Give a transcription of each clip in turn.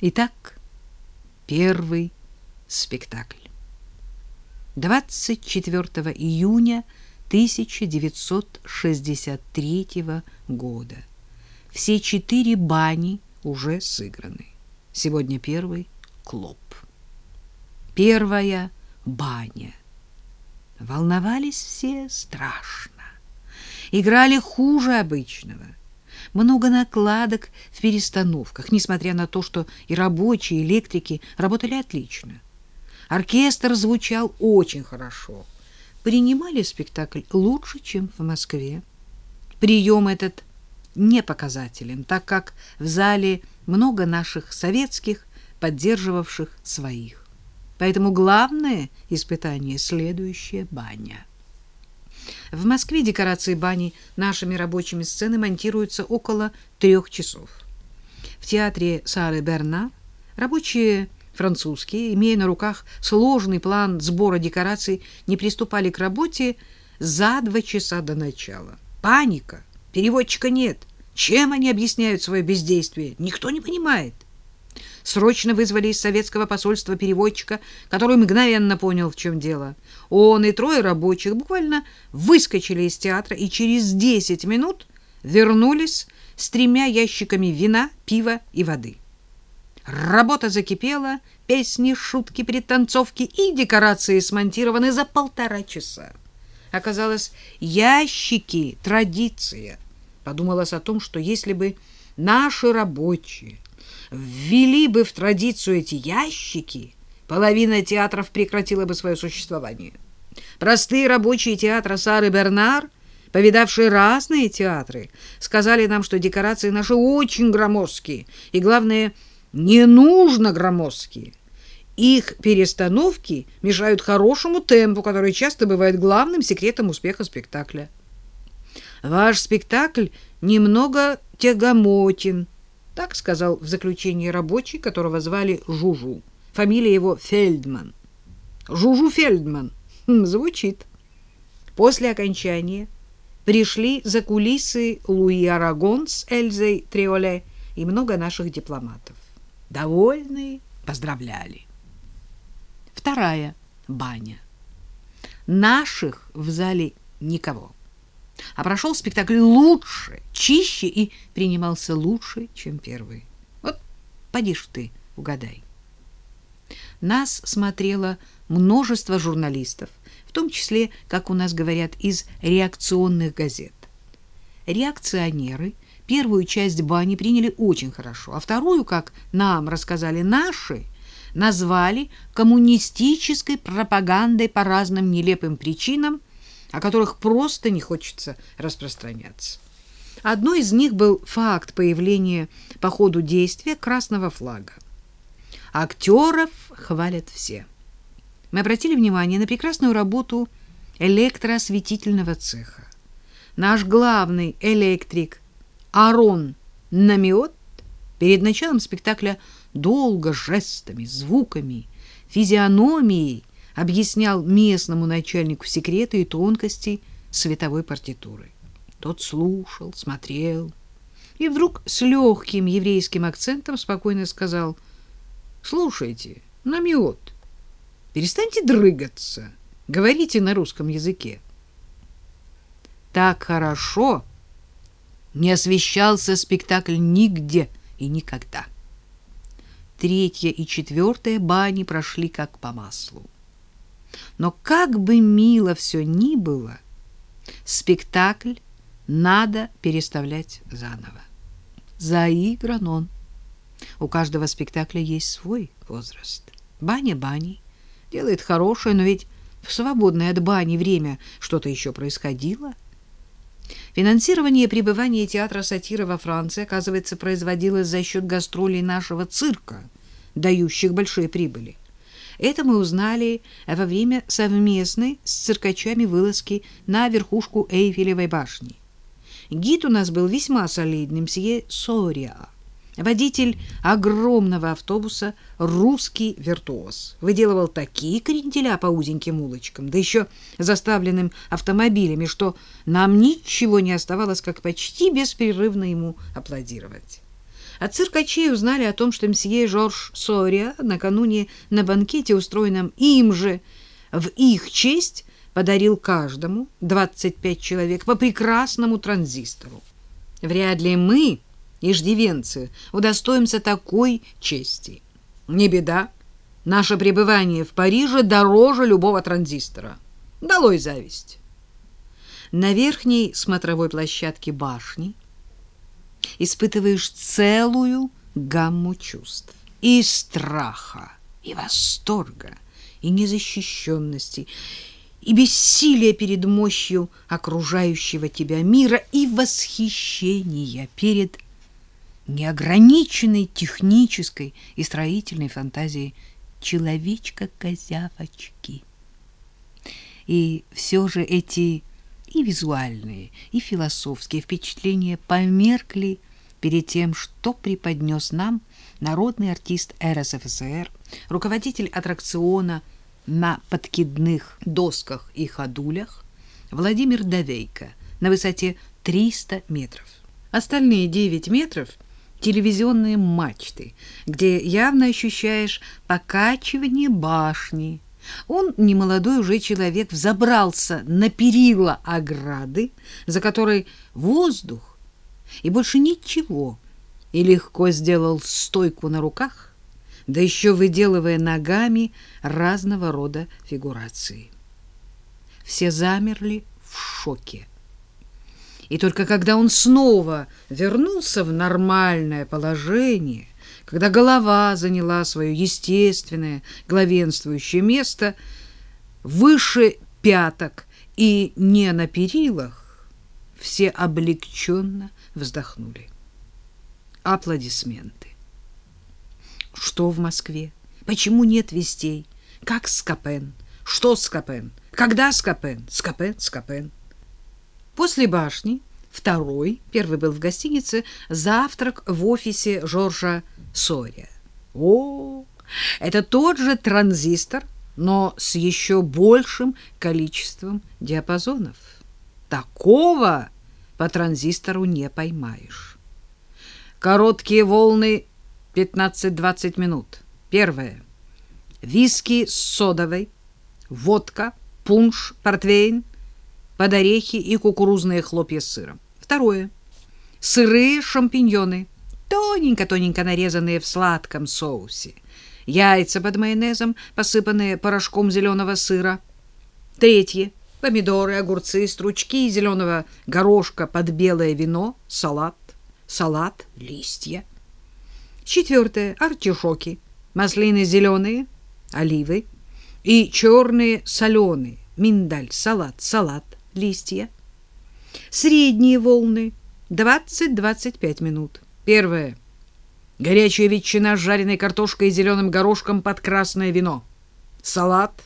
Итак, первый спектакль. 24 июня 1963 года. Все четыре бани уже сыграны. Сегодня первый клоп. Первая баня. Волновались все страшно. Играли хуже обычного. Много накладок в перестановках, несмотря на то, что и рабочие, и электрики работали отлично. Оркестр звучал очень хорошо. Принимали спектакль лучше, чем в Москве. Прием этот не показателен, так как в зале много наших советских, поддерживавших своих. Поэтому главное испытание — следующая баня. В Москве декорации бани нашими рабочими сцены монтируются около трех часов. В театре Сары Берна рабочие французские, имея на руках сложный план сбора декораций, не приступали к работе за два часа до начала. Паника. Переводчика нет. Чем они объясняют свое бездействие? Никто не понимает. Срочно вызвали из советского посольства переводчика, который мгновенно понял, в чем дело. Он и трое рабочих буквально выскочили из театра и через 10 минут вернулись с тремя ящиками вина, пива и воды. Работа закипела, песни, шутки, перетанцовки и декорации смонтированы за полтора часа. Оказалось, ящики — традиция. Подумалось о том, что если бы наши рабочие ввели бы в традицию эти ящики, половина театров прекратила бы свое существование. Простые рабочие театра Сары Бернар, повидавшие разные театры, сказали нам, что декорации наши очень громоздкие, и, главное, не нужно громоздкие. Их перестановки мешают хорошему темпу, который часто бывает главным секретом успеха спектакля. Ваш спектакль немного тягомотен, так сказал в заключении рабочий, которого звали Жужу. Фамилия его Фельдман. Жужу Фельдман. Хм, звучит. После окончания пришли за кулисы Луи Арагон с Эльзой Триоле и много наших дипломатов. Довольные поздравляли. Вторая баня. Наших в зале никого а прошел спектакль лучше, чище и принимался лучше, чем первый. Вот поди ж ты, угадай. Нас смотрело множество журналистов, в том числе, как у нас говорят, из реакционных газет. Реакционеры первую часть бани приняли очень хорошо, а вторую, как нам рассказали наши, назвали коммунистической пропагандой по разным нелепым причинам, о которых просто не хочется распространяться. Одной из них был факт появления по ходу действия красного флага. Актеров хвалят все. Мы обратили внимание на прекрасную работу электроосветительного цеха. Наш главный электрик Арон Намиот перед началом спектакля долго жестами, звуками, физиономией объяснял местному начальнику секреты и тонкости световой партитуры. Тот слушал, смотрел и вдруг с легким еврейским акцентом спокойно сказал «Слушайте, намет, перестаньте дрыгаться, говорите на русском языке». Так хорошо не освещался спектакль нигде и никогда. Третья и четвертая бани прошли как по маслу. Но как бы мило все ни было, спектакль надо переставлять заново. Заигран он. У каждого спектакля есть свой возраст. Баня баней. Делает хорошее, но ведь в свободное от бани время что-то еще происходило. Финансирование пребывания театра сатиры во Франции, оказывается, производилось за счет гастролей нашего цирка, дающих большие прибыли. Это мы узнали во время совместной с циркачами вылазки на верхушку Эйфелевой башни. Гид у нас был весьма солидным, мсье Сориа. Водитель огромного автобуса, русский виртуоз. Выделывал такие кренделя по узеньким улочкам, да еще заставленным автомобилями, что нам ничего не оставалось, как почти беспрерывно ему аплодировать. От циркачей узнали о том, что мсье Жорж Сория накануне на банкете, устроенном им же в их честь, подарил каждому 25 человек по прекрасному транзистору. Вряд ли мы, иждивенцы, удостоимся такой чести. Не беда, наше пребывание в Париже дороже любого транзистора. Долой зависть. На верхней смотровой площадке башни испытываешь целую гамму чувств. И страха, и восторга, и незащищенности, и бессилия перед мощью окружающего тебя мира, и восхищения перед неограниченной технической и строительной фантазией человечка-козявочки. И все же эти и визуальные, и философские впечатления померкли перед тем, что преподнес нам народный артист РСФСР, руководитель аттракциона на подкидных досках и ходулях Владимир Давейко на высоте 300 метров. Остальные 9 метров — телевизионные мачты, где явно ощущаешь покачивание башни, он, немолодой уже человек, взобрался на перила ограды, за которой воздух и больше ничего, и легко сделал стойку на руках, да еще выделывая ногами разного рода фигурации. Все замерли в шоке. И только когда он снова вернулся в нормальное положение, когда голова заняла свое естественное главенствующее место выше пяток и не на перилах, все облегченно вздохнули. Аплодисменты. Что в Москве? Почему нет вестей? Как Скопен? Что Скопен? Когда Скопен? Скопен, Скопен. После башни второй, первый был в гостинице, завтрак в офисе Жоржа Сория. О, это тот же транзистор, но с еще большим количеством диапазонов. Такого по транзистору не поймаешь. Короткие волны 15-20 минут. Первое. Виски с содовой, водка, пунш, портвейн, под орехи и кукурузные хлопья с сыром. Второе. Сырые шампиньоны – тоненько-тоненько нарезанные в сладком соусе, яйца под майонезом, посыпанные порошком зеленого сыра. Третье — помидоры, огурцы, стручки зеленого горошка под белое вино, салат, салат, листья. Четвертое — артишоки, маслины зеленые, оливы и черные соленые, миндаль, салат, салат, листья. Средние волны — 20-25 минут. Первое. Горячая ветчина с жареной картошкой и зеленым горошком под красное вино. Салат.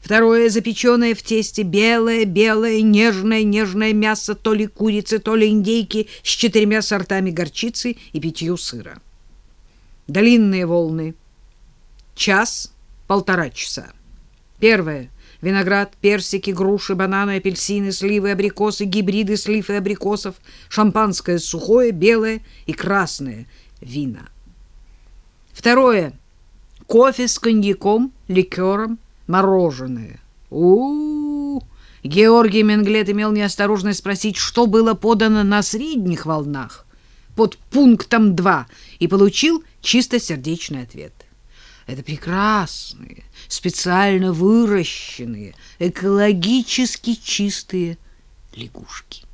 Второе. Запеченное в тесте белое-белое нежное-нежное мясо то ли курицы, то ли индейки с четырьмя сортами горчицы и пятью сыра. Длинные волны. Час-полтора часа. Первое виноград, персики, груши, бананы, апельсины, сливы, абрикосы, гибриды слив и абрикосов, шампанское сухое, белое и красное вина. Второе. Кофе с коньяком, ликером, мороженое. У, -у, у Георгий Менглет имел неосторожность спросить, что было подано на средних волнах под пунктом 2 и получил чистосердечный ответ. Это прекрасные, специально выращенные, экологически чистые лягушки.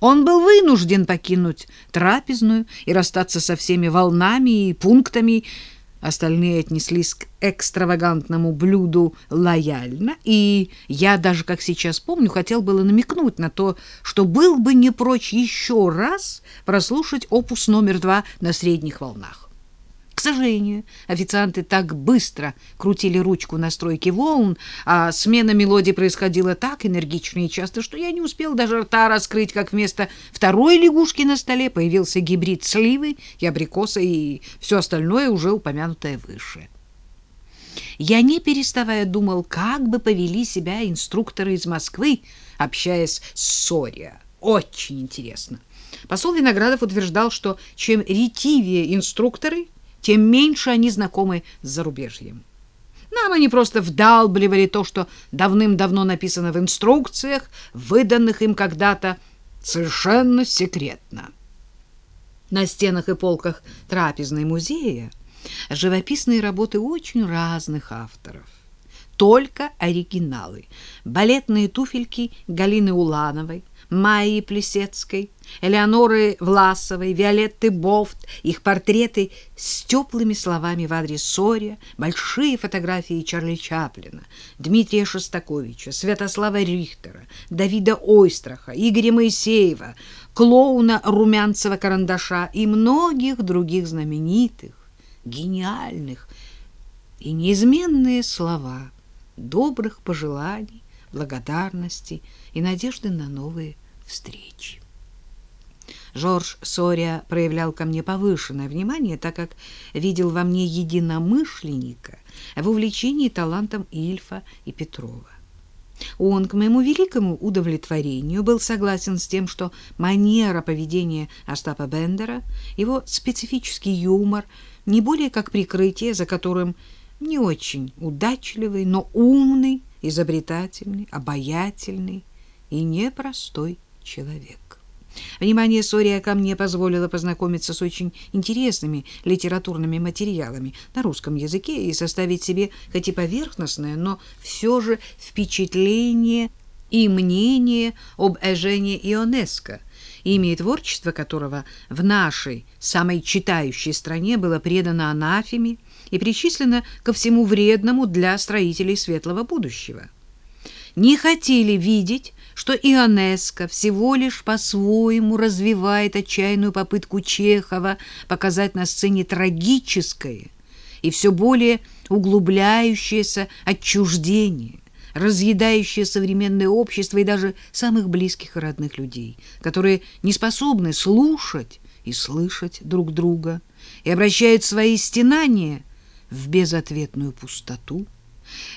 Он был вынужден покинуть трапезную и расстаться со всеми волнами и пунктами. Остальные отнеслись к экстравагантному блюду лояльно, и я даже, как сейчас помню, хотел было намекнуть на то, что был бы не прочь еще раз прослушать опус номер два на средних волнах. К сожалению, официанты так быстро крутили ручку настройки волн, а смена мелодии происходила так энергично и часто, что я не успел даже рта раскрыть, как вместо второй лягушки на столе появился гибрид сливы и абрикоса и все остальное уже упомянутое выше. Я не переставая думал, как бы повели себя инструкторы из Москвы, общаясь с Сория. Очень интересно. Посол Виноградов утверждал, что чем ретивее инструкторы, тем меньше они знакомы с зарубежьем. Нам они просто вдалбливали то, что давным-давно написано в инструкциях, выданных им когда-то совершенно секретно. На стенах и полках трапезной музея живописные работы очень разных авторов. Только оригиналы. Балетные туфельки Галины Улановой, Майи Плесецкой, Элеоноры Власовой, Виолетты Бофт, их портреты с теплыми словами в адрес Сория, большие фотографии Чарли Чаплина, Дмитрия Шостаковича, Святослава Рихтера, Давида Ойстраха, Игоря Моисеева, клоуна Румянцева-Карандаша и многих других знаменитых, гениальных и неизменные слова добрых пожеланий, благодарности и надежды на новые встречи. Жорж Сория проявлял ко мне повышенное внимание, так как видел во мне единомышленника в увлечении талантом Ильфа и Петрова. Он, к моему великому удовлетворению, был согласен с тем, что манера поведения Остапа Бендера, его специфический юмор, не более как прикрытие, за которым не очень удачливый, но умный, изобретательный, обаятельный и непростой человек. Внимание Сория ко мне позволило познакомиться с очень интересными литературными материалами на русском языке и составить себе, хоть и поверхностное, но все же впечатление и мнение об Эжене Ионеско, имя и творчество которого в нашей самой читающей стране было предано анафеме и причислено ко всему вредному для строителей светлого будущего. Не хотели видеть, что Ионеско всего лишь по-своему развивает отчаянную попытку Чехова показать на сцене трагическое и все более углубляющееся отчуждение, разъедающее современное общество и даже самых близких и родных людей, которые не способны слушать и слышать друг друга и обращают свои стенания в безответную пустоту.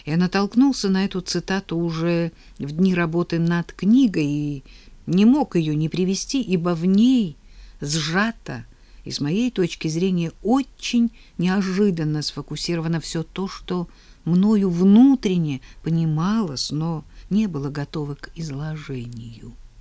Я натолкнулся на эту цитату уже в дни работы над книгой и не мог ее не привести, ибо в ней сжато и с моей точки зрения очень неожиданно сфокусировано все то, что мною внутренне понималось, но не было готово к изложению.